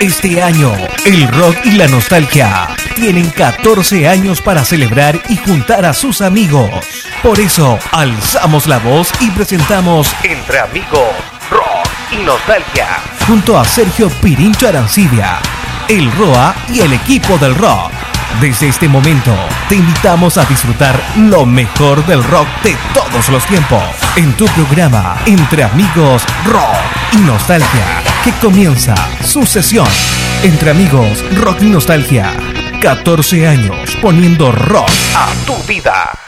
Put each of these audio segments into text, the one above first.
Este año, el rock y la nostalgia tienen 14 años para celebrar y juntar a sus amigos. Por eso, alzamos la voz y presentamos Entre Amigos, Rock y Nostalgia, junto a Sergio Pirincho Arancibia, el ROA y el equipo del rock. Desde este momento, te invitamos a disfrutar lo mejor del rock de todos los tiempos en tu programa Entre Amigos, Rock y Nostalgia, que comienza su sesión. Entre Amigos, Rock y Nostalgia. 14 años poniendo rock a tu vida.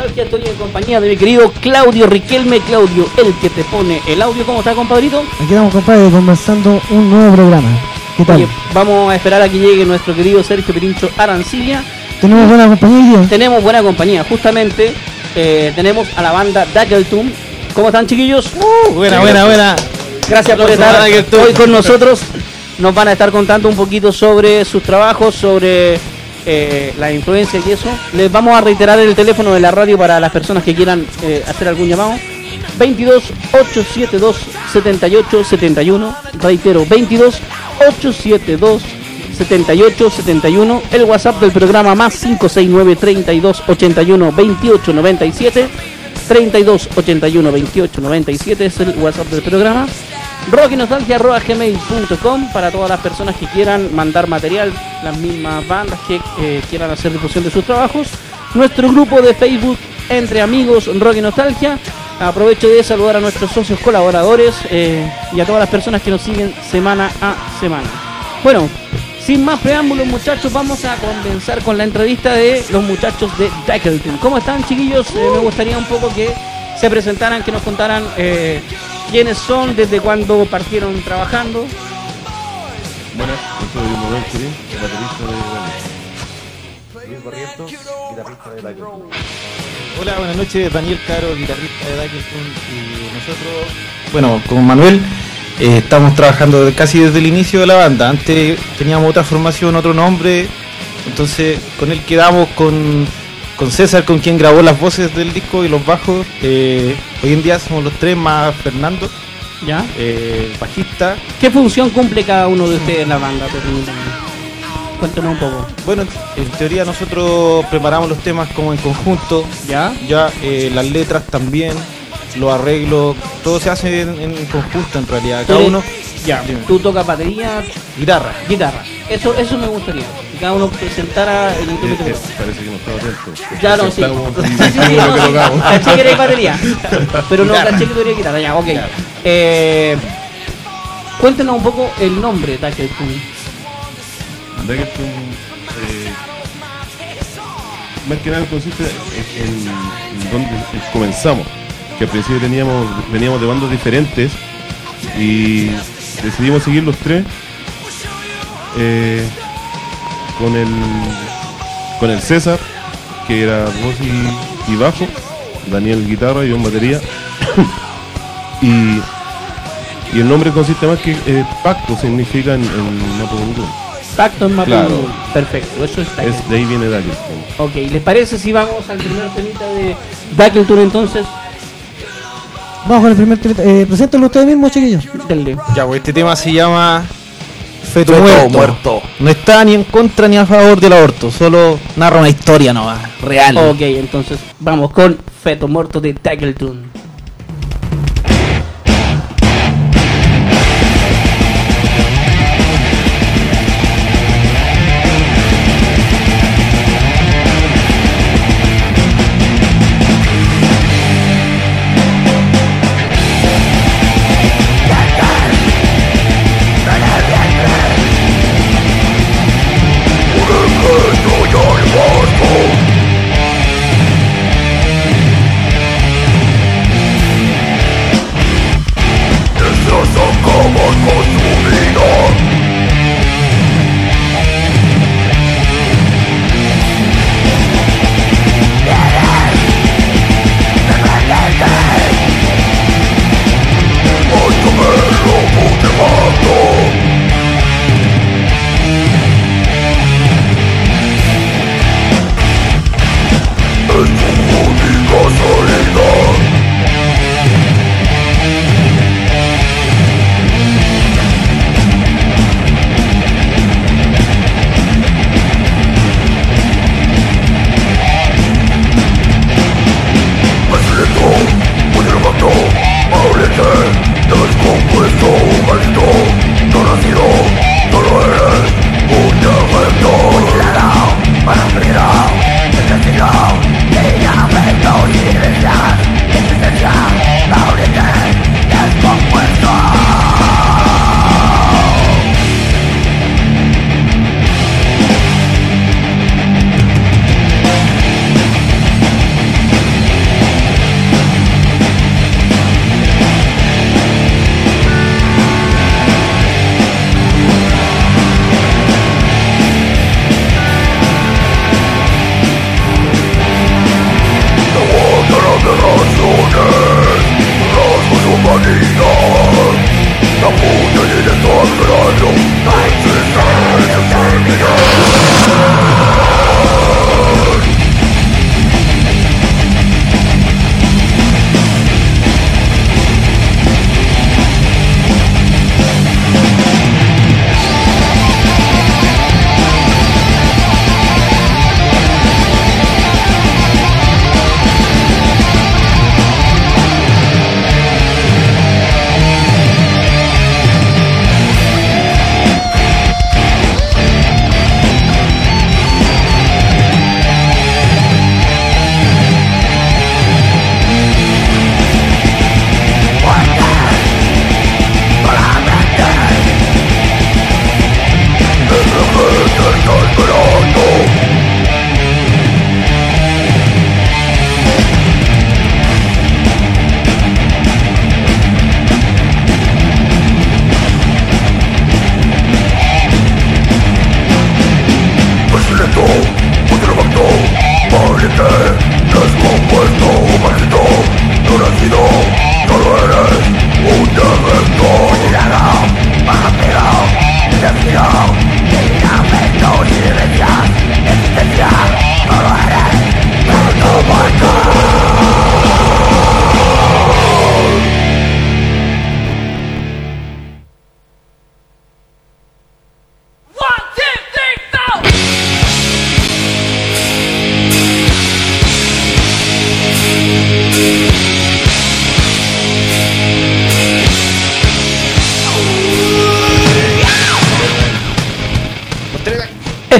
Nostalgia. Estoy en compañía de mi querido Claudio Riquelme. Claudio, el que te pone el audio. ¿Cómo está, compadrito? Aquí estamos, compadre, comenzando un nuevo programa. ¿Qué tal? Oye, vamos a esperar a que llegue nuestro querido Sergio Pirincho Arancilla. ¿Tenemos buena compañía? Tenemos buena compañía, justamente eh, tenemos a la banda Dackletum. ¿Cómo están, chiquillos? Buena, buena, buena. Gracias por estar hoy con nosotros. Nos van a estar contando un poquito sobre sus trabajos, sobre eh, la influencia y eso. Les vamos a reiterar el teléfono de la radio para las personas que quieran eh, hacer algún llamado. 22 872 78 71. Reitero, 22 872 78 71. El WhatsApp del programa más 569 32 81 28 97. 32 81 28 97 es el WhatsApp del programa. rockynostalgia.gmail.com para todas las personas que quieran mandar material, las mismas bandas que eh, quieran hacer difusión de sus trabajos. Nuestro grupo de Facebook Entre Amigos Rock Nostalgia. Aprovecho de saludar a nuestros socios colaboradores eh, y a todas las personas que nos siguen semana a semana. Bueno, sin más preámbulos, muchachos, vamos a comenzar con la entrevista de los muchachos de Dackleton. ¿Cómo están, chiquillos? Eh, me gustaría un poco que se presentaran, que nos contaran quiénes son, desde cuándo partieron trabajando. Buenas, yo soy Manuel Curín, baterista de. Luis Barrientos, guitarrista de. Hola, buenas noches, Daniel Caro, guitarrista de Dackleton y nosotros, bueno, con Manuel, eh, estamos trabajando de- casi desde el inicio de la banda. Antes teníamos otra formación, otro nombre, entonces con él quedamos con, con César, con quien grabó las voces del disco y los bajos. Eh, hoy en día somos los tres más Fernando, ¿Ya? eh, bajista. ¿Qué función cumple cada uno de ustedes en la banda? Cuéntanos un poco. Bueno, en teoría nosotros preparamos los temas como en conjunto, ¿Ya? ya eh, las letras también, los arreglos, todo se hace en, en conjunto en realidad. Cada uno, Ya. Dime. Tú tocas batería, guitarra. guitarra. Eso, eso me gustaría. Que cada uno presentara el Eh, instrumento. que eh, toca. parece que no estaba atento. Ya no, sí. Sí, sí, sí, no, que sí. Caché que eres batería. Pero no caché que eres guitarra. Ya, ok. Eh, cuéntenos un poco el nombre de Dackleton. Daggleton, eh, más que nada consiste en, en donde comenzamos. Que al principio teníamos, veníamos de bandas diferentes y decidimos seguir los tres eh, con el con el César, que era voz y, y bajo, Daniel guitarra y yo en batería. y, y el nombre consiste más que eh, pacto, significa en, en Mapudungun. Pacto en Mapudungun. Claro. Perfecto, eso está bien. Es, de ahí viene Daggleton. Ok, ¿les parece si vamos al primer temita de Dackleton entonces? Vamos con el primer tema. Eh, preséntenlo ustedes mismos, chiquillos. Denle. Ya, pues este tema se llama Feto, Feto muerto. muerto. No está ni en contra ni a favor del aborto, solo narra una historia nomás, real. Ok, entonces vamos con Feto Muerto de Dackleton.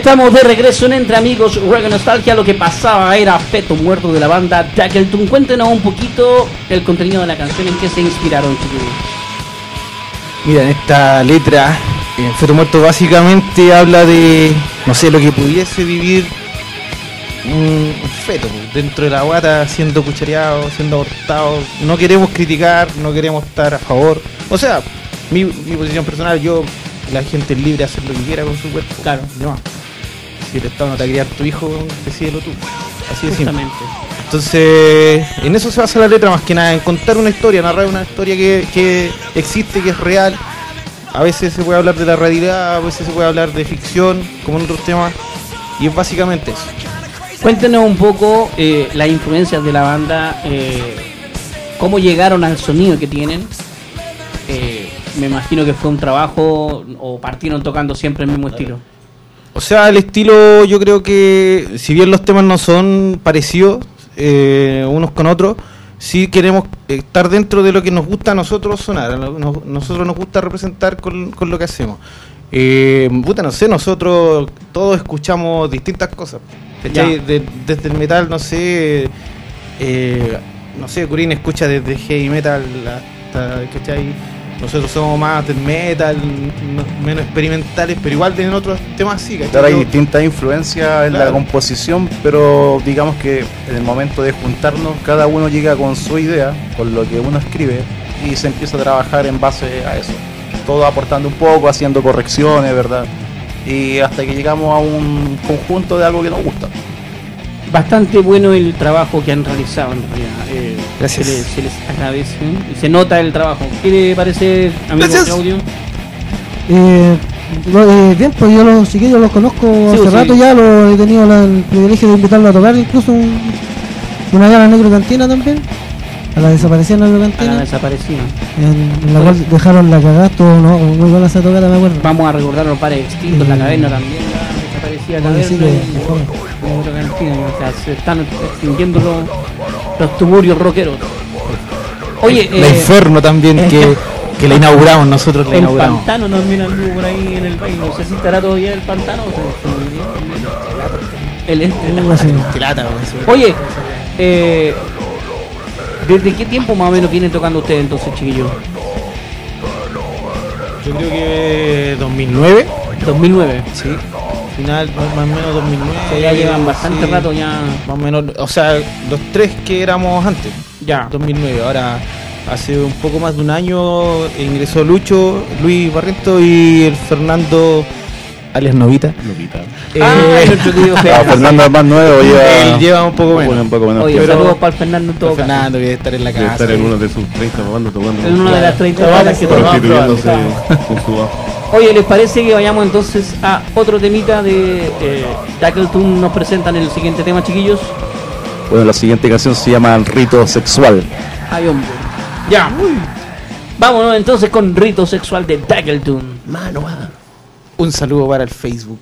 Estamos de regreso en Entre Amigos Reggae Nostalgia. Lo que pasaba era Feto Muerto de la banda Tackleton. Cuéntenos un poquito el contenido de la canción, en qué se inspiraron, chiquillos. Mira, en esta letra, eh, Feto Muerto básicamente habla de, no sé, lo que pudiese vivir un feto dentro de la guata, siendo cuchareado, siendo abortado. No queremos criticar, no queremos estar a favor. O sea, mi, mi posición personal, yo, la gente es libre de hacer lo que quiera con su cuerpo. Claro. No. Si el Estado no te va a criar tu hijo, decídelo tú. Así de simple. Entonces, en eso se basa la letra más que nada, en contar una historia, narrar una historia que, que existe, que es real. A veces se puede hablar de la realidad, a veces se puede hablar de ficción, como en otros temas. Y es básicamente eso. Cuéntenos un poco eh, las influencias de la banda, eh, cómo llegaron al sonido que tienen. Eh, me imagino que fue un trabajo o partieron tocando siempre el mismo estilo. O sea, el estilo yo creo que, si bien los temas no son parecidos eh, unos con otros, sí queremos estar dentro de lo que nos gusta a nosotros sonar, a lo- nos- nosotros nos gusta representar con, con lo que hacemos. Eh, puta, no sé, nosotros todos escuchamos distintas cosas. desde el metal, no sé, eh, no sé, Curín escucha desde heavy metal hasta, ¿cachai? Nosotros somos más del metal, no- menos experimentales, pero igual en otros temas sí, ¿cachai? Claro, hay distintas influencias en Claro. la composición, pero digamos que en el momento de juntarnos, cada uno llega con su idea, con lo que uno escribe, y se empieza a trabajar en base a eso. Todo aportando un poco, haciendo correcciones, ¿verdad? Y hasta que llegamos a un conjunto de algo que nos gusta. Bastante bueno el trabajo que han realizado en realidad. Eh, Gracias. Se les, se les agradece y se nota el trabajo. ¿Qué le parece, amigo Gracias. Claudio? Eh, lo- eh, bien, pues yo los chiquillos los conozco hace sí. rato ya, lo, he tenido la- el privilegio de invitarlos a tocar, incluso un- una vez a la Negro Cantina también, a la desaparecida Negro A la Cantina, desaparecida. en, en la cual dejaron la cagada, estuvo no, muy buena esa tocada, me acuerdo. Vamos a recordar los pares extintos, la Mm. caverna también, la desaparecida que- o sea, se están extinguiendo los, los tuburios rockeros. Oye, la eh, Inferno también, que, que la inauguramos, nosotros la el inauguramos. pantano también anduvo por ahí en el país. No sé si estará todavía el pantano. o se- El, el, eso. Oye, eh, ¿desde qué tiempo más o menos vienen tocando ustedes entonces, chiquillos? Yo creo que 2009. 2009. Sí. Final, más o menos 2009. O sea, ya llevan bastante sí. rato ya. Más o menos, o sea, los tres que éramos antes. Ya. 2009. Ahora, hace un poco más de un año ingresó Lucho, Luis Barriento y el Fernando, alias Novita. Lopita. Ah, Eh, fue- Ah, Fernando es más nuevo, lleva, Él lleva un poco menos. Un poco menos Oye, saludos para el Fernando en todo caso. Fernando debe estar en la Debe casa. estar en uno de sus 30 mamando tocando. En una de las 30 Claro. bandas que tocamos. Constituyéndose con su bajo. Oye, ¿les parece que vayamos entonces a otro temita de eh, Tackleton? Nos presentan el siguiente tema, chiquillos. Bueno, la siguiente canción se llama Rito Sexual. Ay, hombre. Ya. Vámonos entonces con Rito Sexual de Tackleton. Mano, Un saludo para el Facebook.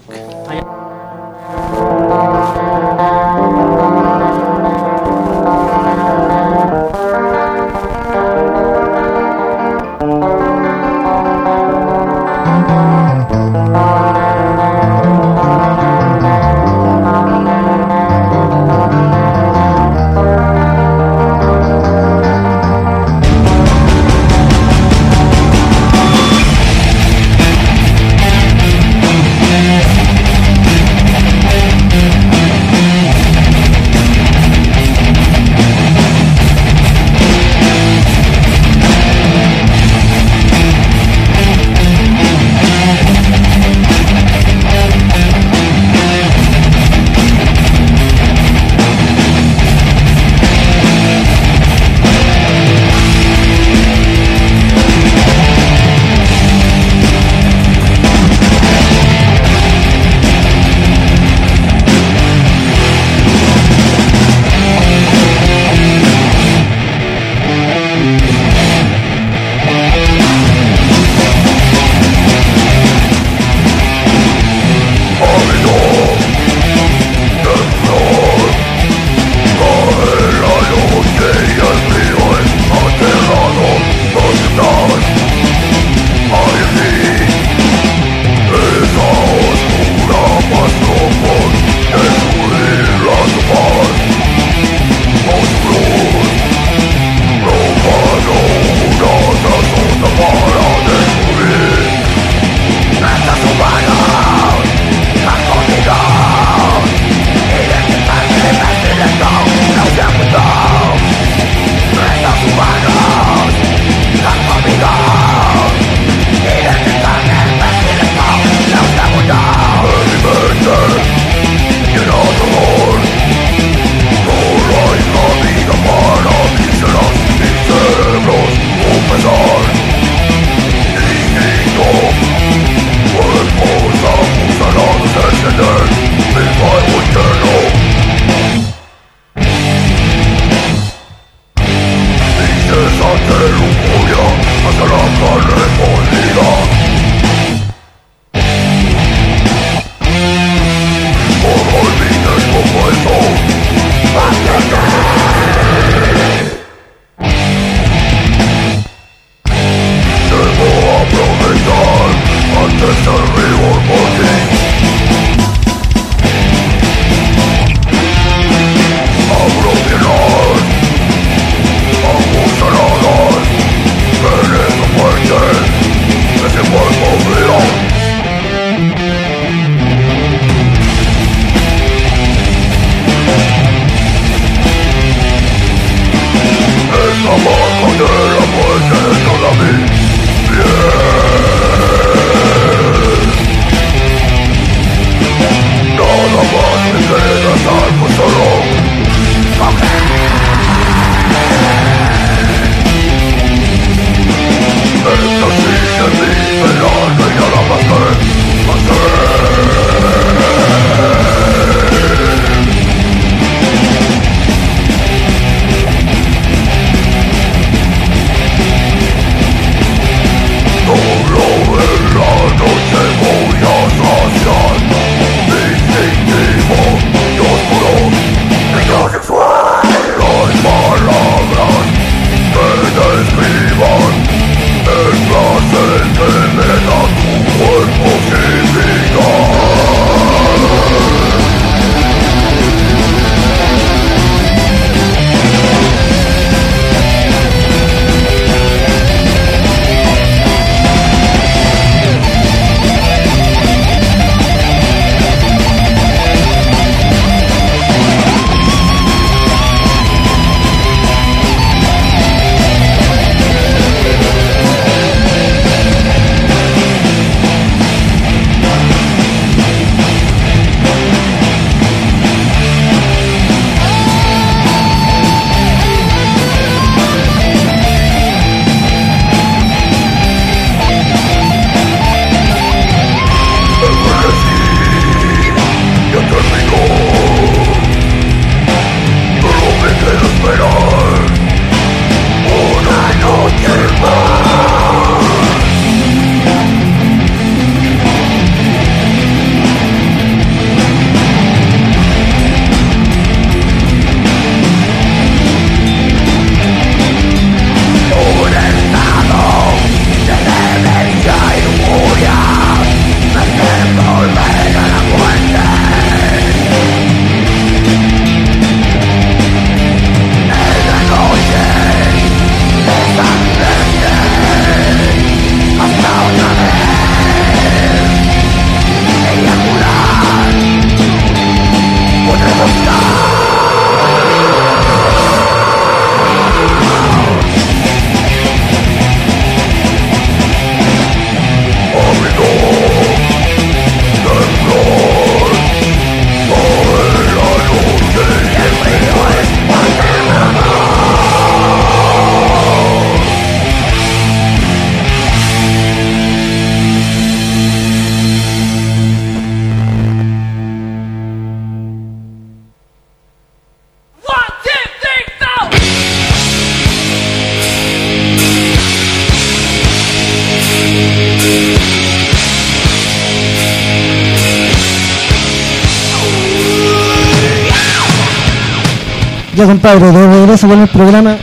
Compadre, de regreso con el programa.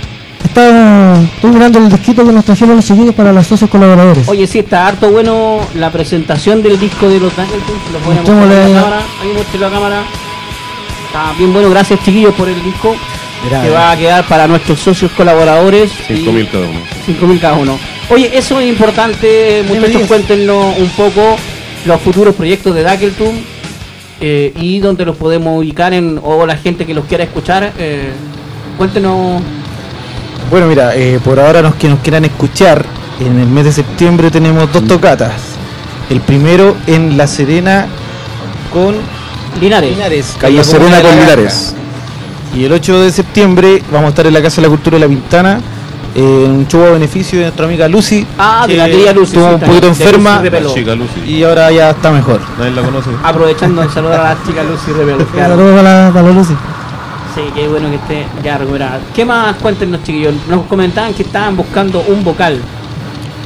Estoy mirando el disquito que nos trajeron los chiquillos para los socios colaboradores. Oye, sí, está harto bueno la presentación del disco de los Dangleton. Lo pueden mostrar Mostrémosle a ahí. la cámara. Ahí muéstrelo a la cámara. Está bien bueno, gracias chiquillos por el disco. que va a quedar para nuestros socios colaboradores. y- 5.000 cada uno. 5.000 cada uno. Oye, eso es importante, muchachos, cuéntenos un poco los futuros proyectos de Dackleton eh, y dónde los podemos ubicar en, o la gente que los quiera escuchar. eh, cuéntenos. Bueno, mira, eh, por ahora los que nos quieran escuchar, en el mes de septiembre tenemos dos tocatas. El primero en La Serena con Linares. Linares, Calle la Serena con Linares. Y el 8 de septiembre vamos a estar en la Casa de la Cultura de La Pintana, show a beneficio de nuestra amiga Lucy. Ah, de la querida Lucy. Estuvo sí, un poquito enferma Lucy Rebelo. La chica Lucy. y ahora ya está mejor. Nadie la conoce. Aprovechando de saludar a la chica Lucy Rebelo. claro. Saludos para la, para la Lucy. Sí, qué bueno que esté ya recuperada. ¿Qué más cuéntenos, chiquillos? Nos comentaban que estaban buscando un vocal.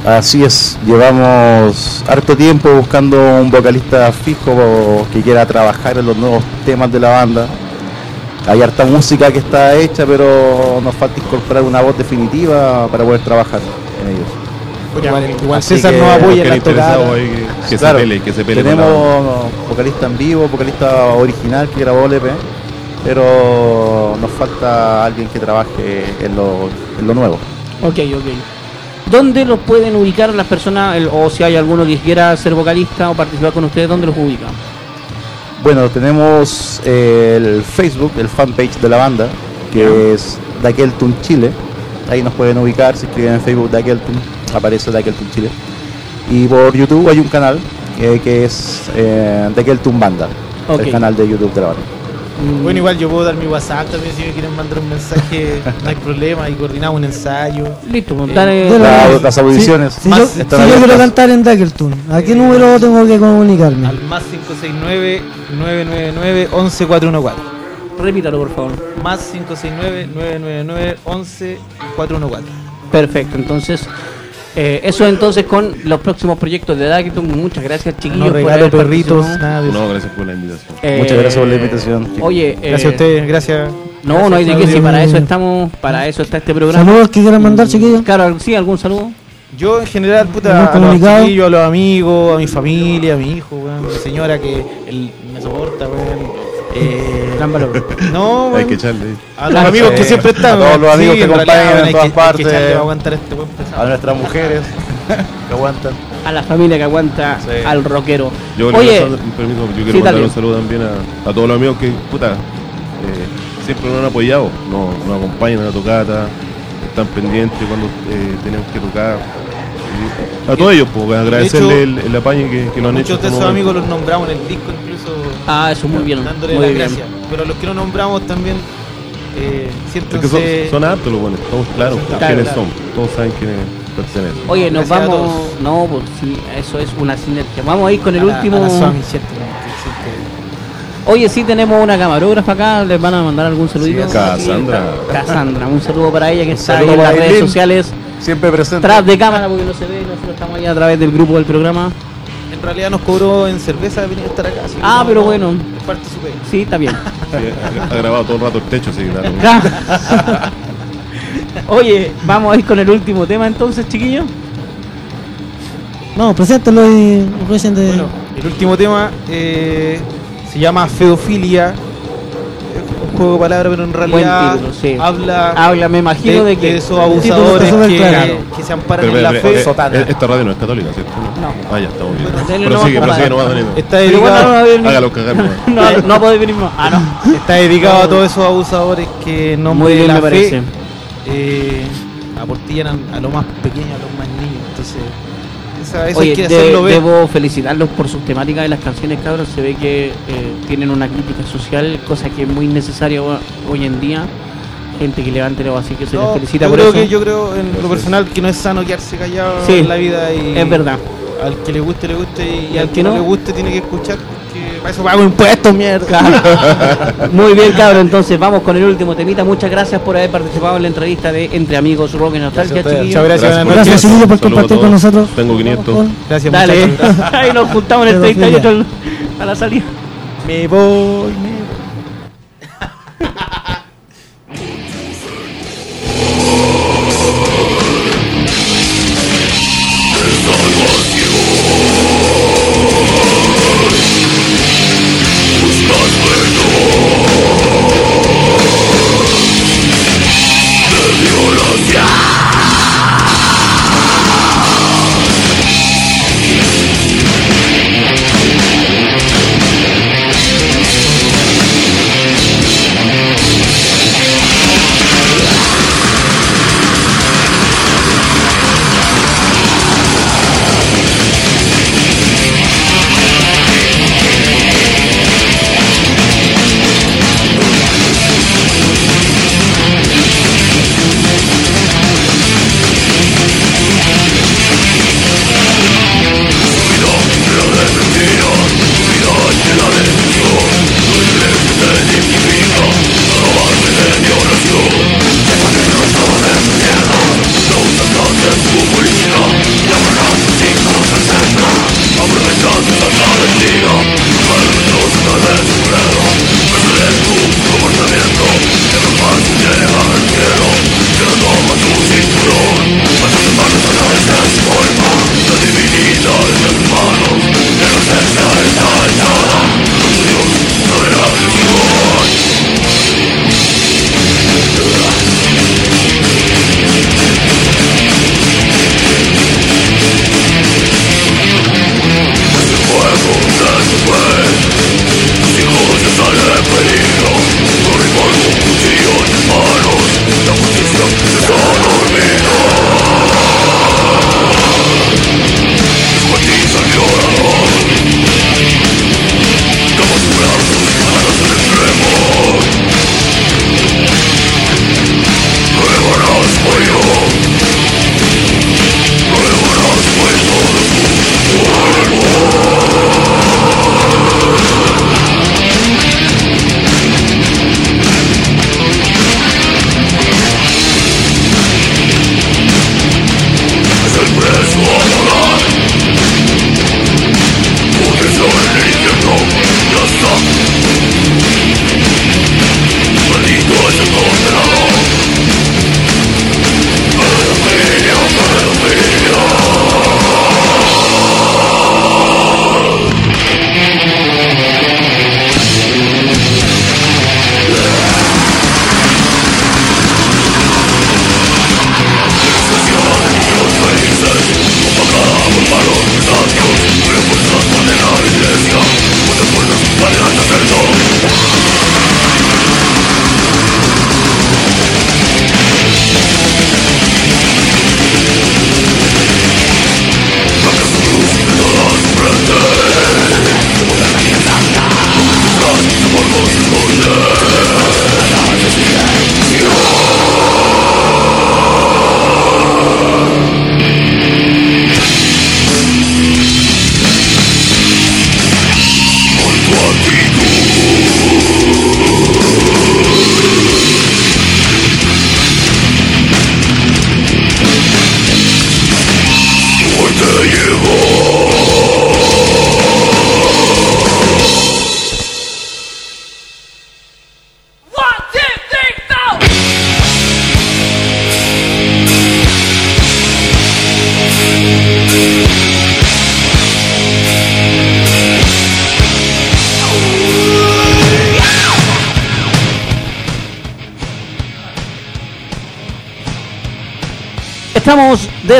Así es, llevamos harto tiempo buscando un vocalista fijo que quiera trabajar en los nuevos temas de la banda. Hay harta música que está hecha, pero nos falta incorporar una voz definitiva para poder trabajar en ellos. Igual, igual Así César nos apoya en la tocada. ahí que, que Claro, se pele, que se pele con la banda. Tenemos vocalista en vivo, vocalista original que grabó el EP, pero nos falta alguien que trabaje en lo, en lo nuevo. Ok, ok. ¿Dónde los pueden ubicar las personas, el- o si hay alguno que quiera ser vocalista o participar con ustedes, dónde los ubican? Bueno, tenemos eh, el Facebook, el fanpage de la banda, que es Dakeltun Chile. Ahí nos pueden ubicar, si escriben en Facebook Dakeltun, aparece Dakeltun Chile. Y por YouTube hay un canal eh, que es eh, Banda, el canal de YouTube de la banda. Bueno, igual yo puedo dar mi WhatsApp también si me quieren mandar un mensaje, no hay problema, y coordinamos un ensayo. Listo, Eh, montar la- La- las audiciones Si, yo, si yo quiero cantar en Dackeltoon, ¿a qué número tengo que comunicarme? Al más 569-999-11414. Repítalo, por favor. Más 569-999-11414. Perfecto, entonces, eh, eso entonces con los próximos proyectos de Dackton. Muchas gracias, chiquillos. No por regalo haber perritos, nada de eso. No, gracias por la invitación. Eh, Muchas gracias por la invitación. Oye, eh, Gracias a ustedes, gracias. No, no hay de qué, si para eso estamos, para eso está este programa. Saludos que quieran mandar, chiquillos. Claro, sí, algún saludo. Yo en general, puta, ¿Algún a los a los amigos, a mi familia, a mi hijo, weón, a mi señora que él me soporta, weón. Gran valor. no, Hay que echarle. a los amigos que siempre están. A todos los amigos que acompañan en todas que- hay que partes. echarle a aguantar este buen pesado. A nuestras mujeres que aguantan. A la familia que aguanta Sí. al rockero. Yo, Oye, quiero mandar- permiso, yo quiero sí, mandar un saludo también a, a todos los amigos que, puta, eh, siempre nos han apoyado, nos, nos acompañan a la tocata, están pendientes cuando eh, tenemos que tocar. Y a todos ellos, pues, agradecerle hecho, el, el apaño que, que nos han hecho. Muchos de el esos momento. amigos los nombramos en el disco, incluso ah, eso muy bien, dándole muy las bien. gracias. Pero los que no nombramos también, eh, Es que siéntanse. son, son hartos los buenos, estamos claros Claro, quiénes claro. son, todos saben quiénes pertenecen. Oye, nos Gracias vamos. No, pues sí, eso es una sinergia. Vamos a ir con el a la- último. a la Swami, ¿cierto? Que siempre- Oye, sí tenemos una camarógrafa acá, les van a mandar algún saludito. Sí, Cassandra. Cassandra, un saludo para ella que está ahí en las redes sociales, Siempre presente. tras de cámara porque no se ve, nosotros estamos ahí a través del grupo del programa. En realidad nos cobró en cerveza venir a estar acá. así que Ah, no- pero no- bueno. es parte de su pega. Sí, está bien. Sí, ha, ha grabado todo el rato el techo, sí, claro. Ya. Oye, vamos a ir con el último tema entonces, chiquillos. No, preséntalo y recién de. Bueno, el último tema eh, se llama Feofilia. Un juego de palabras, pero en realidad título, sí. habla, Habla, me imagino de, que. esos abusadores que, claro. que se amparan Pero, en la pero, fe. eh, sotana. eh, esta radio no es católica, ¿cierto? No. Ah, ya, estamos bien. Prosigue, compadre. no va a venir. Está Pero bueno, no va a dedicado, Hágalo cagar, no, no podéis venir más. Ah, no. está dedicado a todos esos abusadores que nombre Muy bien, me la parece. fe eh, aportillan a, a lo más pequeño, a los más niños. Entonces, eso Oye, hay que de- hacerlo ver. debo felicitarlos por sus temáticas de las canciones, cabros. Se ve que eh, tienen una crítica social, cosa que es muy necesaria ho- hoy en día. Gente que levante la así que se les felicita yo por creo eso. que yo creo en lo personal que no es sano quedarse callado Sí, en la vida y Es verdad. al que le guste le guste y, Y al que no, le guste tiene que escuchar para eso pago impuestos mierda. Muy bien, cabrón. Entonces vamos con el último temita. Muchas gracias por haber participado en la entrevista de Entre Amigos Rock y Nostalgia. Muchas gracias, Gracias, chiquillos, por compartir con nosotros. Tengo 500. Con- gracias Dale, ahí nos juntamos en el Pedofilia. 38 a la salida. me voy me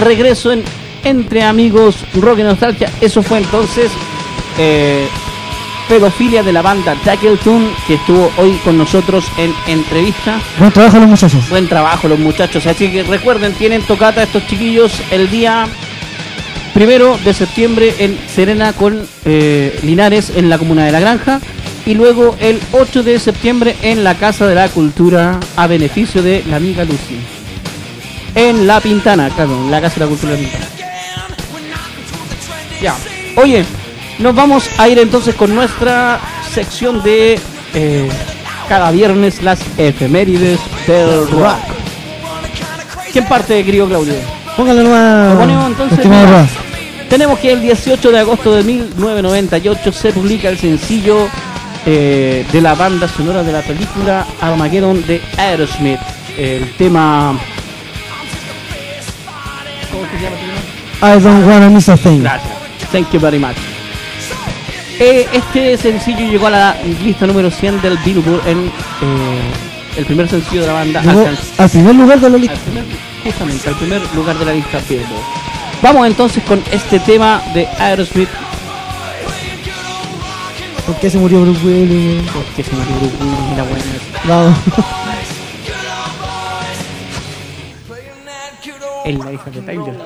regreso en Entre Amigos Rock y Nostalgia. Eso fue entonces eh, Pedofilia de la banda Tackleton, que estuvo hoy con nosotros en entrevista. Buen trabajo los muchachos. Buen trabajo los muchachos. Así que recuerden, tienen tocata estos chiquillos el día primero de septiembre en Serena con eh, Linares en la comuna de La Granja. Y luego el 8 de septiembre en la Casa de la Cultura a beneficio de la amiga Lucy. En La Pintana, claro, en la Casa de la Cultura de La Pintana. Ya. Oye, nos vamos a ir entonces con nuestra sección de eh, cada viernes las efemérides del rock. ¿Quién parte, querido Claudio? Póngale nomás. Entonces. mira, tenemos que el 18 de agosto de 1998 se publica el sencillo eh, de la banda sonora de la película Armageddon de Aerosmith. El tema. ¿Cómo se llama? I don't wanna miss a thing. Gracias. Thank you very much. Eh, este sencillo llegó a la lista número 100 del Billboard en eh, el primer sencillo de la banda. Al primer lugar de la lista. justamente al primer lugar de la lista Billboard. Vamos entonces con este tema de Aerosmith. ¿Por qué se murió Bruce Willis? Porque se me olvidó Bruce, bueno eso. Vamos. Es la hija de Tyler.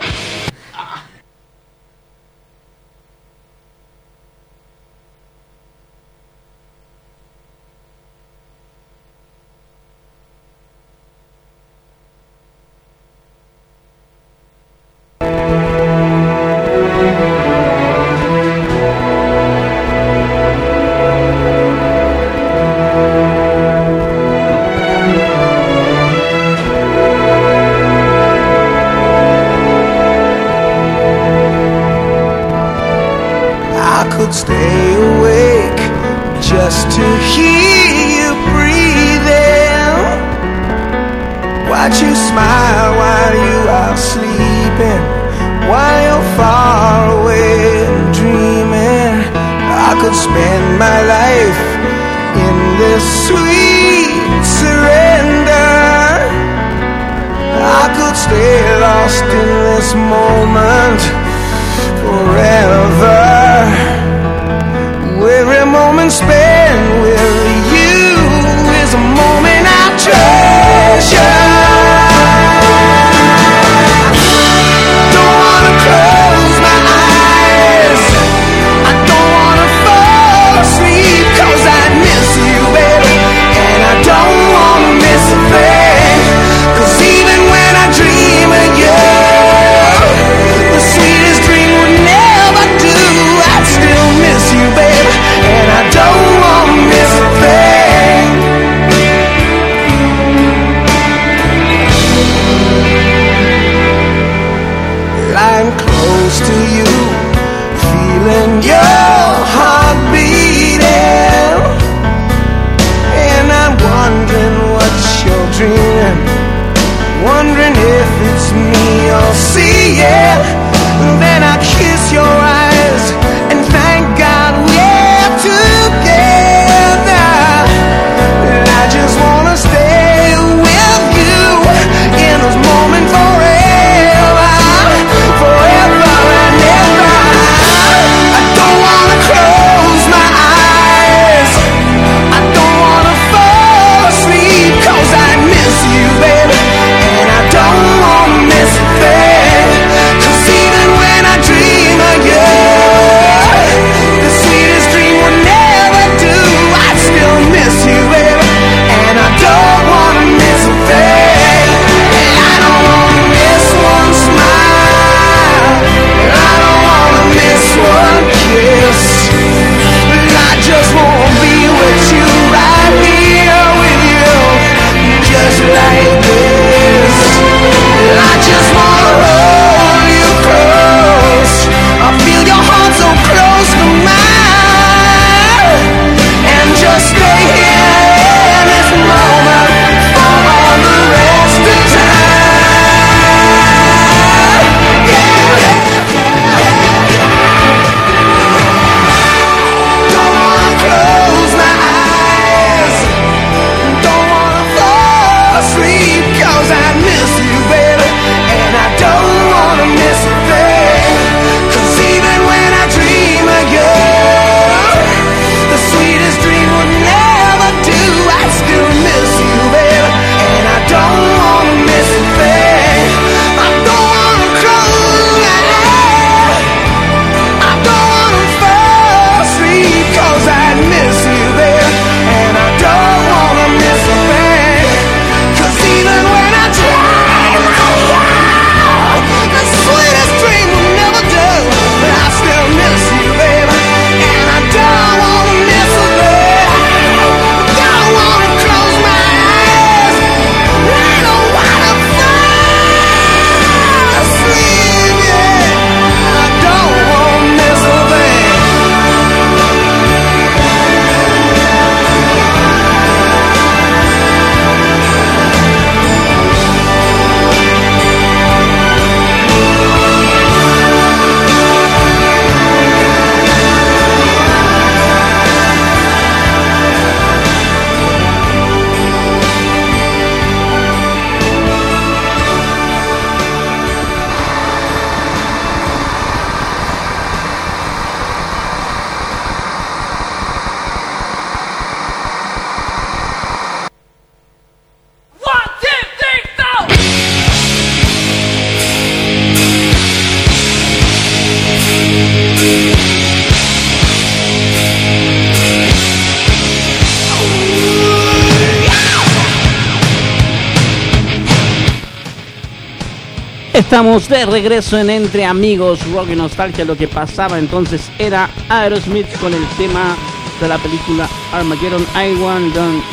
Estamos de regreso en Entre Amigos Rock y Nostalgia. Lo que pasaba entonces era Aerosmith con el tema de la película Armageddon I Want Done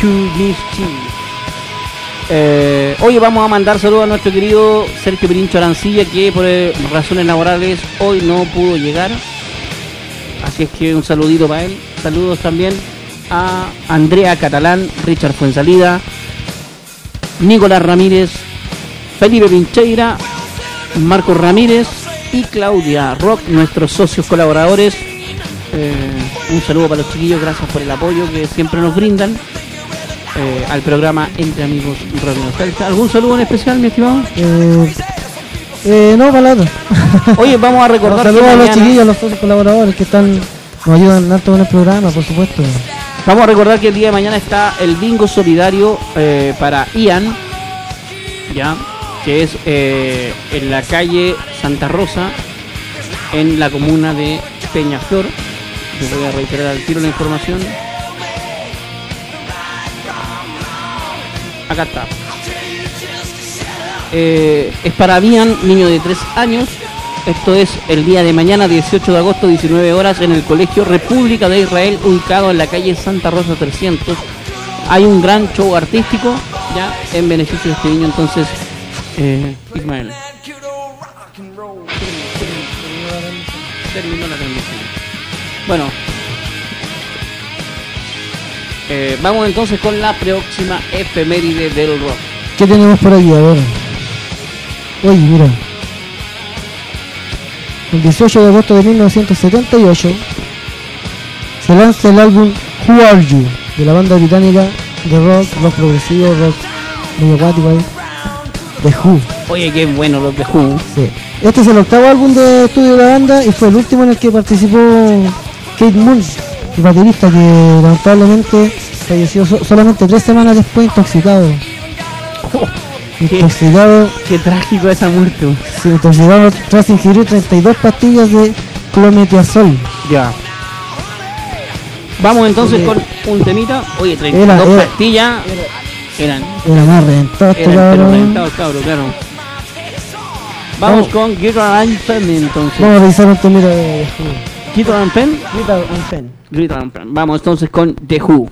to Miss eh, hoy vamos a mandar saludos a nuestro querido Sergio Pirincho Arancilla que por eh, razones laborales hoy no pudo llegar. Así es que un saludito para él. Saludos también a Andrea Catalán, Richard Fuensalida, Nicolás Ramírez, Felipe Pincheira, Marcos Ramírez y Claudia Rock, nuestros socios colaboradores. Eh, un saludo para los chiquillos, gracias por el apoyo que siempre nos brindan eh, al programa Entre Amigos Radio. ¿Algún saludo en especial, mi estimado? Eh, eh, no, palabra. Oye, vamos a recordar Saludos a los chiquillos, a los otros colaboradores que están nos ayudan harto con el programa, por supuesto. Vamos a recordar que el día de mañana está el bingo solidario para Ian, ya, que es eh, en la calle Santa Rosa, en la comuna de Peñaflor. Les voy a reiterar al tiro la información. Acá está. Eh, es para Ian, niño de 3 años. Esto es el día de mañana, 18 de agosto, 19 horas, en el Colegio República de Israel, ubicado en la calle Santa Rosa 300. Hay un gran show artístico ya en beneficio de este niño, entonces, eh, Ismael. Terminó la transmisión. Bueno, eh, vamos entonces con la próxima efeméride del rock. ¿Qué tenemos por aquí? A ver. Oye, mira. El 18 de agosto de 1978 se lanza el álbum Who Are You de la banda británica de rock, rock progresivo, rock medio acuático ahí, The Who. Oye, qué bueno los de Who. Sí. Este es el octavo álbum de estudio de la banda y fue el último en el que participó Kate Moon, el baterista que lamentablemente falleció so- solamente tres semanas después intoxicado. Intoxicado, Qué trágico esa muerte. sí, intoxicado tras ingerir 32 pastillas de clometriazol. Ya. Vamos entonces con un temita. Oye, 32 Era- era- pastillas. Eran, Era más reventado eran pero cabrón. reventados, cabros, claro. Vamos con Guitar and Pen entonces. Vamos a revisar un temita de. Guitar and Pen. Guitar and Pen. Guitar and Pen. Vamos entonces con The Who.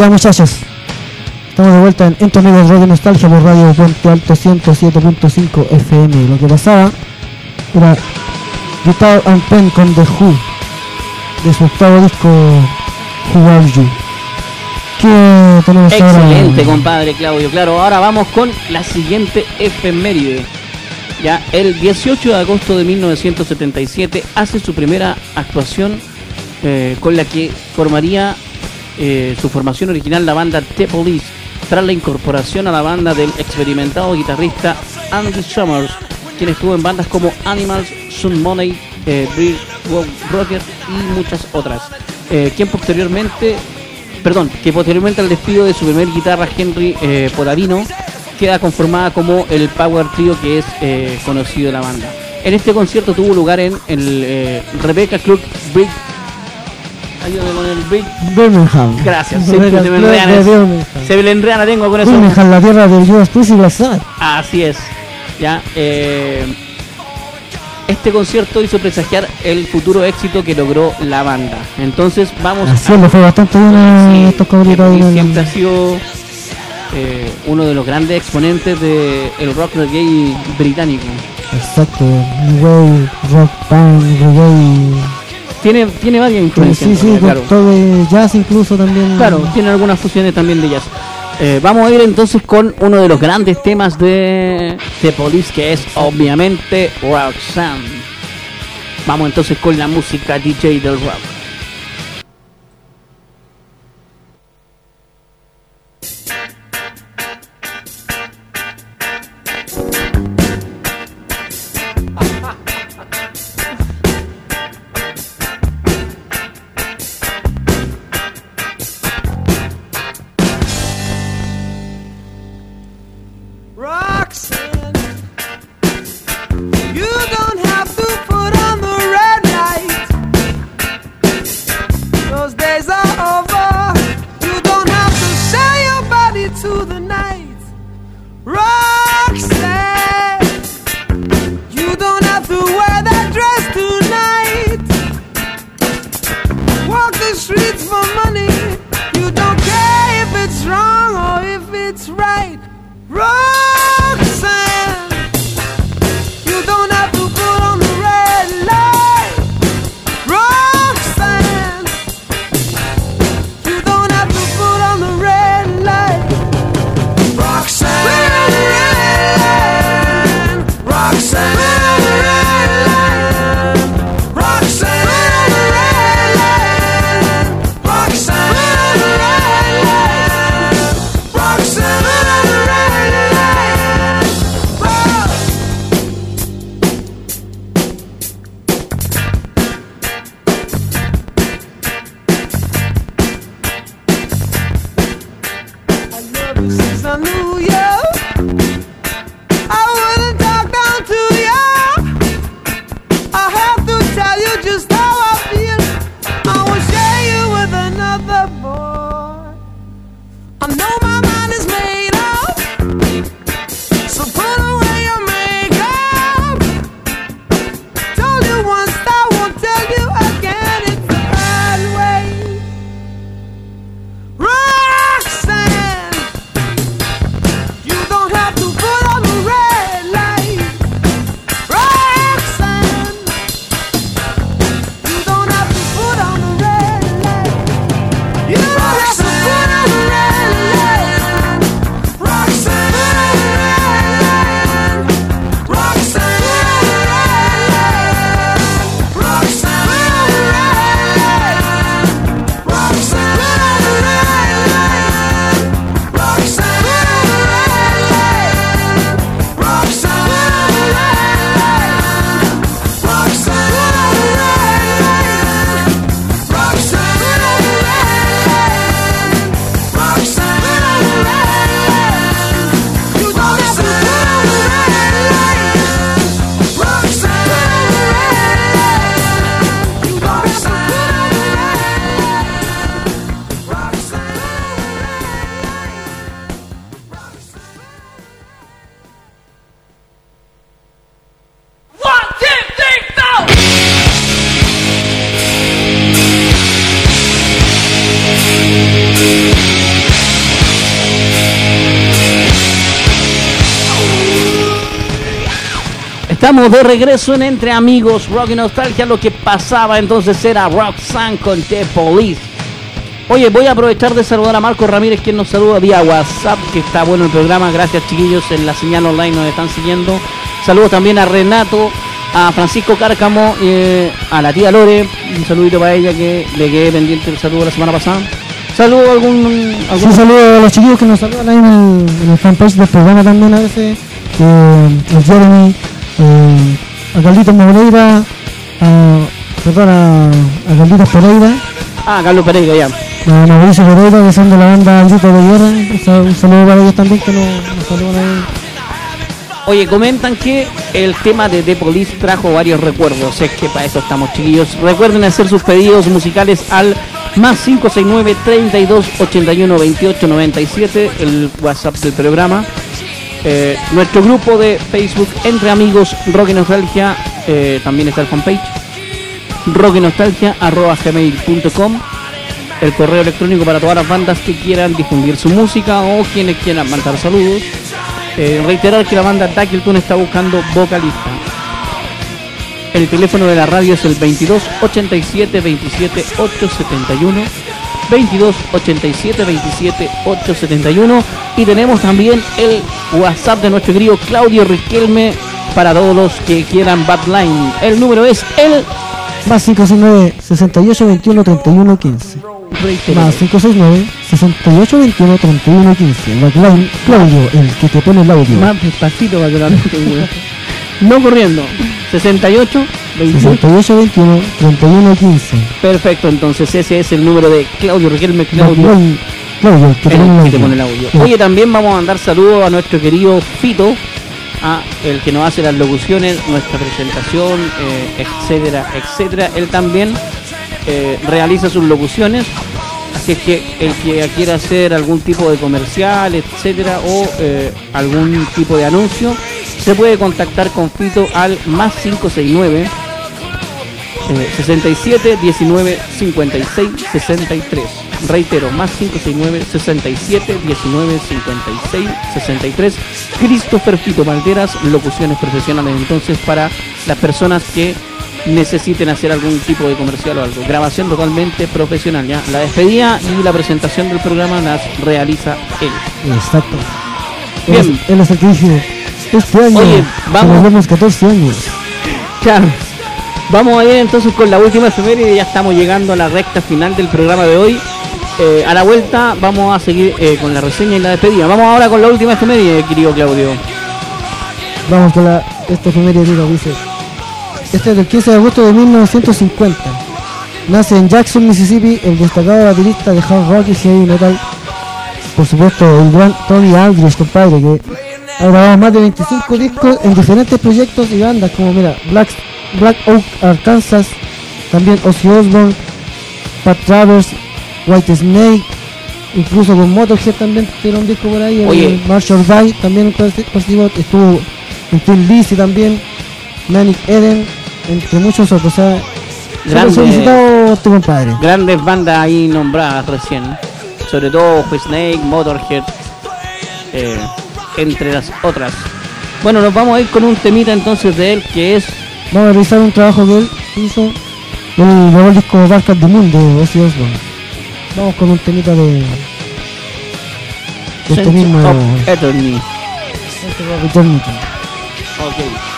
Ya muchachos, estamos de vuelta en Entre Amigos Radio Nostalgia por Radio Puente Alto 107.5 FM. Lo que pasaba era and Pen con The Who, de su octavo disco Who Are You. ¿Qué tenemos Excelente, compadre Claudio. Claro, ahora vamos con la siguiente efeméride. Ya, el 18 de agosto de 1977 hace su primera actuación eh, con la que formaría eh, su formación original la banda The Police, tras la incorporación a la banda del experimentado guitarrista Andy Summers, quien estuvo en bandas como Animals, Sun Money, eh, Walk Rocket y muchas otras. Eh, quien posteriormente perdón, que posteriormente al despido de su primer guitarra Henry eh, Podavino queda conformada como el Power Trio que es eh, conocido de la banda. En este concierto tuvo lugar en el eh, Rebecca Club Brick. Ayúdame con el. Birmingham. Gracias, se me la lengua con eso. Birmingham, la tierra de Judas Priest y Black. Así es. Ya. eh, este concierto hizo presagiar el futuro éxito que logró la banda. Entonces vamos Así le fue bastante bien a Sí, estos cabritos siempre ha sido eh, uno de los grandes exponentes del rock reggae británico. Exacto, Wave, Rock, Punk, Reggae. Tiene, tiene varias influencias. Sí, sí, claro. todo de jazz incluso también. Claro, tiene algunas fusiones también de jazz. Eh, vamos a ir entonces con uno de los grandes temas de The Police, que es obviamente Roxanne. Vamos entonces con la música DJ del rock. De regreso en Entre Amigos, Rock y Nostalgia. Lo que pasaba entonces era Roxanne con The Police. Oye, voy a aprovechar de saludar a Marco Ramírez, quien nos saluda vía WhatsApp, que está bueno el programa. Gracias, chiquillos, en la señal online nos están siguiendo. Saludos también a Renato, a Francisco Cárcamo, eh, a la tía Lore. Un saludito para ella que le quedé pendiente el saludo la semana pasada. Saludo a algún. Algún saludo a los chiquillos que nos saludan ahí en el, el fanpage del programa también a veces. Eh, a Jeremy, eh, a Carlitos Moreira, a, perdón, a, a Carlitos Pereira, Ah, Carlos Pereira, ya. a Mauricio Pereira, que son de la banda Grito de Guerra. Un sal- Un saludo para ellos también que nos, nos saludan ahí. Oye, comentan que el tema de The Police trajo varios recuerdos. Es que para eso estamos, chiquillos. Recuerden hacer sus pedidos musicales al más 569 32 81 28 97, el WhatsApp del programa. Eh, nuestro grupo de Facebook Entre Amigos Rock Nostalgia eh, también está el fanpage. rockynostalgia.gmail.com El correo electrónico para todas las bandas que quieran difundir su música o quienes quieran mandar saludos. Eh, reiterar que la banda Dackleton está buscando vocalista. El teléfono de la radio es el 22 87 27 871. 22 87 27 871. Y tenemos también el WhatsApp de nuestro querido Claudio Riquelme para todos los que quieran Badline. El número es el Más 569 68 21 31 15. reitero, Más 569 68 21 31 15. Backline Claudio, el que te pone el audio. más despacito weón. No corriendo. 68 28 68 21 31 15. Perfecto, entonces ese es el número de Claudio Riquelme Claudio. Claudio, el que te el pone el que te audio. pone el audio. Sí. Oye, también vamos a mandar saludos a nuestro querido Fito, a el que nos hace las locuciones, nuestra presentación, eh, etcétera, etcétera. Él también eh, realiza sus locuciones. Así es que el que quiera hacer algún tipo de comercial, etcétera, o eh, algún tipo de anuncio, se puede contactar con Fito al más 569 eh, 67 19 56 63. Reitero, más 569 67 19 56 63. Christopher Fito Valderas, locuciones profesionales entonces para las personas que necesiten hacer algún tipo de comercial o algo. Grabación totalmente profesional, ya. La despedida y la presentación del programa las realiza él. Exacto. Bien. él es el que dice, este año Oye, vamos. celebramos 14 años. Claro. Vamos a ir entonces con la última efeméride, ya estamos llegando a la recta final del programa de hoy. Eh, a la vuelta vamos a seguir eh, con la reseña y la despedida. Vamos ahora con la última efeméride, querido Claudio. Vamos con la, esta primera vida, dice. Este es del 15 de agosto de 1950. Nace en Jackson, Mississippi, el destacado baterista de hard rock y heavy metal. Por supuesto, el gran Tony Aldrich, compadre, que ha grabado más de 25 discos en diferentes proyectos y bandas, como mira, Black, Black Oak, Arkansas, también Ozzy Osbourne, Pat Travers, White Snake, incluso con Motorhead también tiene un disco por ahí, Oye. el Marshall Bay también participó, estuvo en Tim Lizzy también, Manic Eden, entre muchos otros, o sea, Grande. este compadre. Grandes bandas ahí nombradas recién. Sobre todo Snake, Motorhead, eh, entre las otras. Bueno, nos vamos a ir con un temita entonces de él que es Vamos a revisar un trabajo que él hizo, el nuevo disco Dark of the Moon de Ozzy Osbourne. Vamos con un temita de, de este mismo of Eternity. este Eternity. Ok.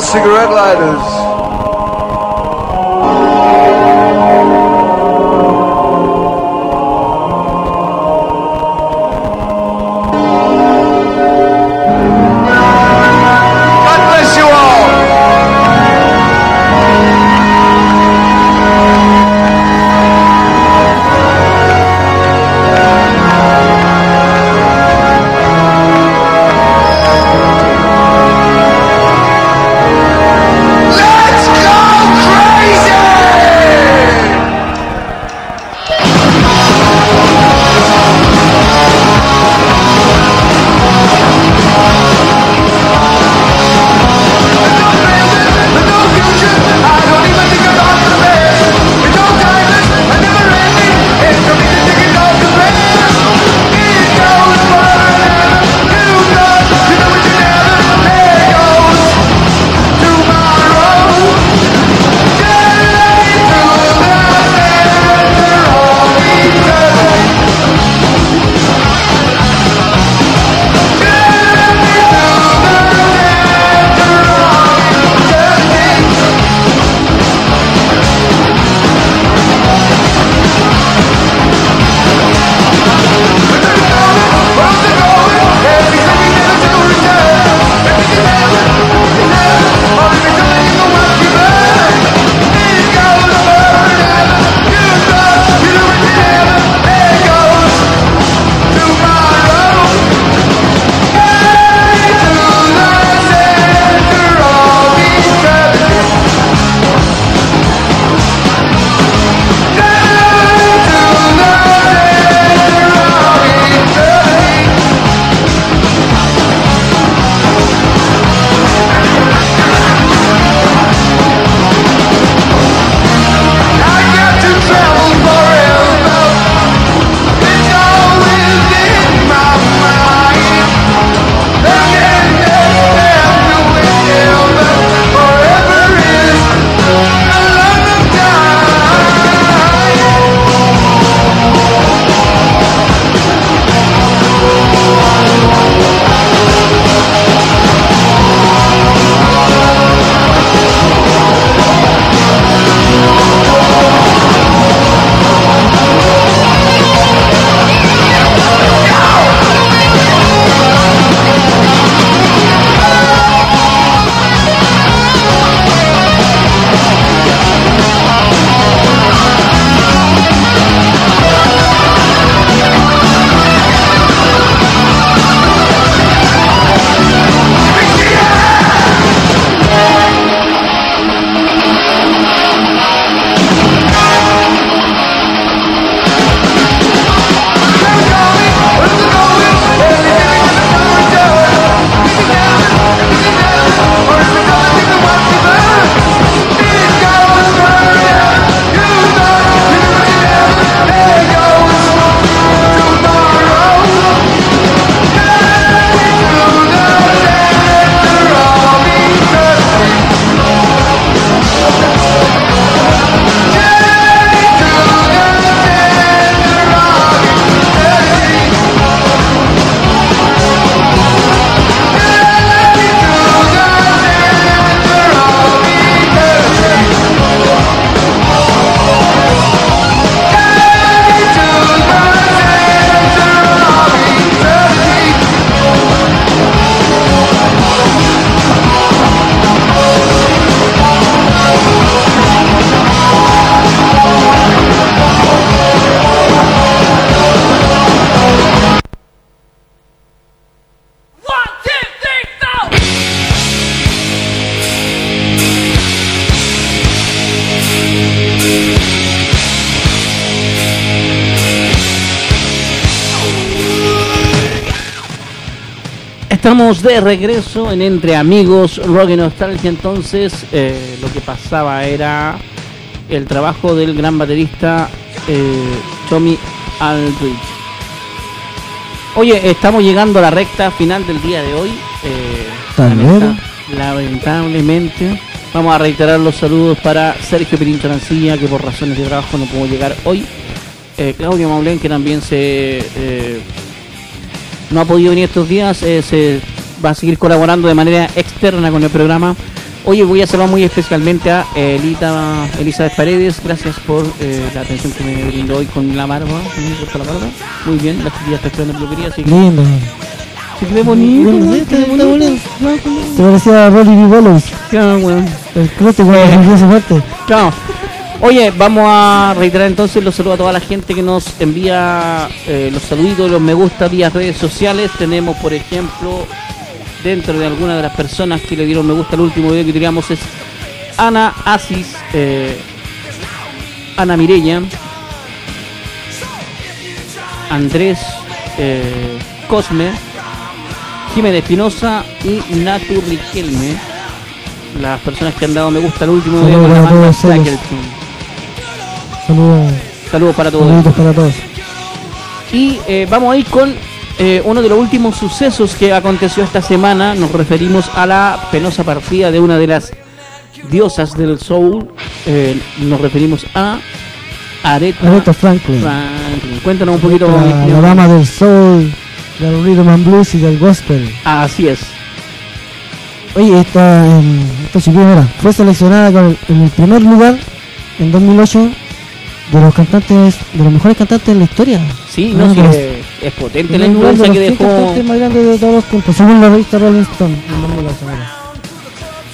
Cigarette lighters. Estamos de regreso en Entre Amigos Rock y Nostalgia. Entonces, eh, lo que pasaba era el trabajo del gran baterista eh, Tommy Aldrich. Oye, estamos llegando a la recta final del día de hoy. Eh, lamenta- lamentablemente, vamos a reiterar los saludos para Sergio Pirinto Arancilla, que por razones de trabajo no pudo llegar hoy. Eh, Claudio Maulén, que también se no ha podido venir estos días, eh, se va a seguir colaborando de manera externa con el programa. Oye, voy a saludar muy especialmente a Elita, Elizabeth Paredes, gracias por eh, la atención que me brindó hoy con la barba. ¿Me la barba? Muy bien, la chiquilla está esperando en peluquería, así que Lindo. se bonito. Se parecía a Rolly B. Bolos. El clote fuerte. Chao. Oye, vamos a reiterar entonces los saludos a toda la gente que nos envía eh, los saluditos, los me gusta vía redes sociales. Tenemos, por ejemplo, dentro de alguna de las personas que le dieron me gusta al último video que tiramos es Ana Asis, eh, Ana Mirella, Andrés eh, Cosme, Jiménez Espinosa y Natu Riquelme. Las personas que han dado me gusta al último video la Saludos banda. Saludos. Saludos para todos. Saluditos para todos. Y eh, vamos a ir con eh, uno de los últimos sucesos que aconteció esta semana. Nos referimos a la penosa partida de una de las diosas del soul. Eh, nos referimos a Aretha Aretha Franklin. Franklin. Cuéntanos un poquito. La, dama del soul, del rhythm and blues y del gospel. Así es. Oye, esta, en- esta chiquilla fue seleccionada con- en el primer lugar en 2008 de los cantantes, de los mejores cantantes de la historia. Sí, no, es, es potente la de influencia que 100 dejó. más grandes de todos los tiempos, según la revista Rolling Stone. en 2008, mira.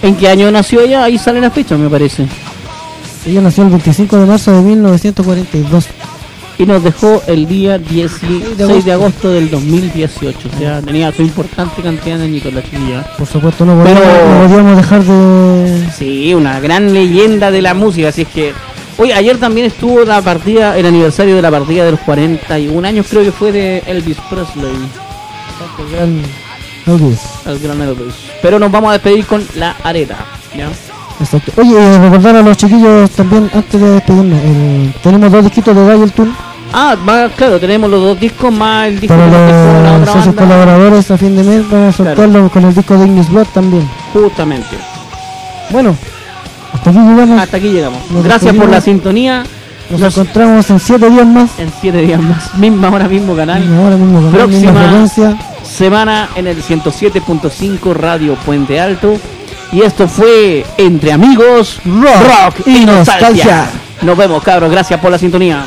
¿En qué año nació ella? Ahí sale la fecha, me parece. Ella nació el 25 de marzo de 1942. Y nos dejó el día 16 de agosto, de agosto. del 2018. O sea, tenía su importante cantidad de añitos la chiquilla. Por supuesto, no podíamos, Pero- no podíamos dejar de. Sí, una gran leyenda de la música, así es que... Oye, ayer también estuvo la partida, el aniversario de la partida de los 41 años, creo que fue de Elvis Presley, el gran Elvis. el gran Elvis. Pero nos vamos a despedir con la areta, ¿ya? Exacto. Oye, y recordar a los chiquillos también, antes de despedirnos, el- tenemos dos disquitos de Dial Tune Ah, va, claro, tenemos los dos discos más el disco para nos dejó la los otra socios banda. colaboradores a fin de mes. Vamos a Claro. soltarlo con el disco de Ignis Blood también. Justamente. Bueno, hasta aquí llegamos. Hasta aquí llegamos. Nos Gracias por la sintonía. Nos Nos- encontramos en siete días más. En siete días más. Misma hora, mismo canal. Mismo misma Próxima semana en el 107.5 Radio Puente Alto. Y esto fue Entre Amigos Rock, y Nostalgia. Nos vemos, cabros. Gracias por la sintonía.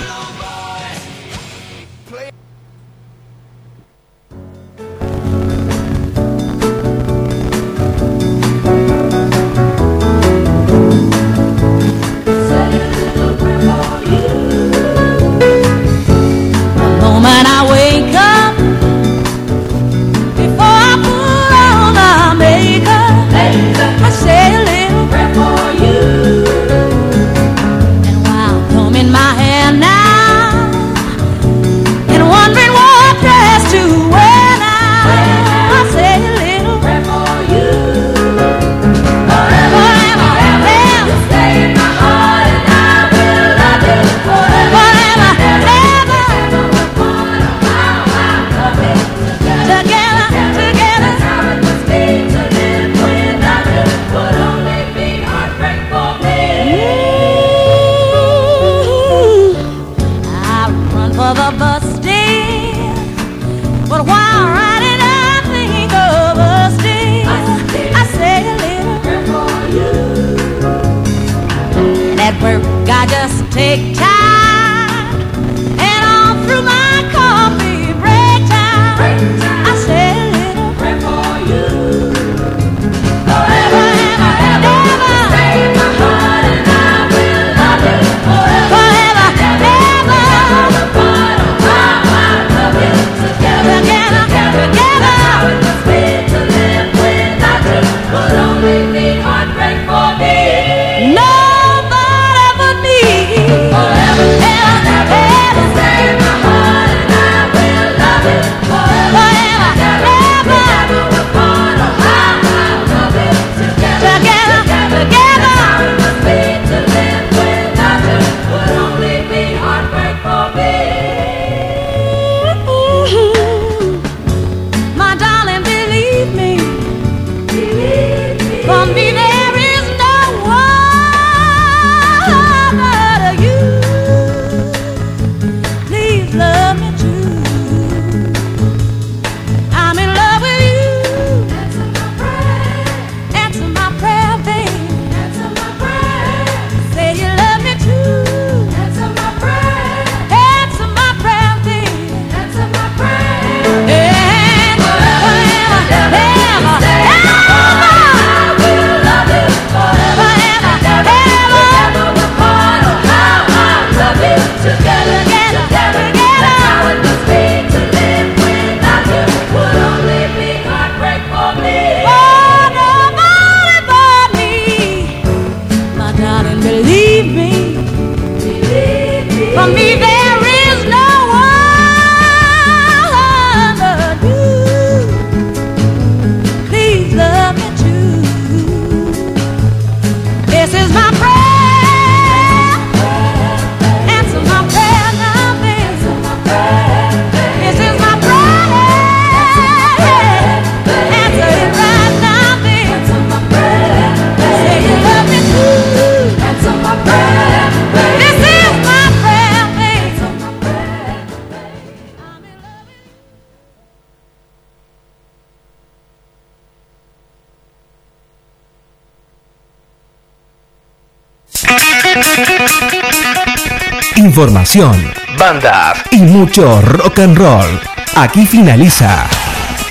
Información, bandas y mucho rock and roll. Aquí finaliza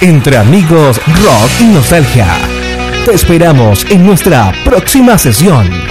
Entre Amigos Rock y Nostalgia. Te esperamos en nuestra próxima sesión.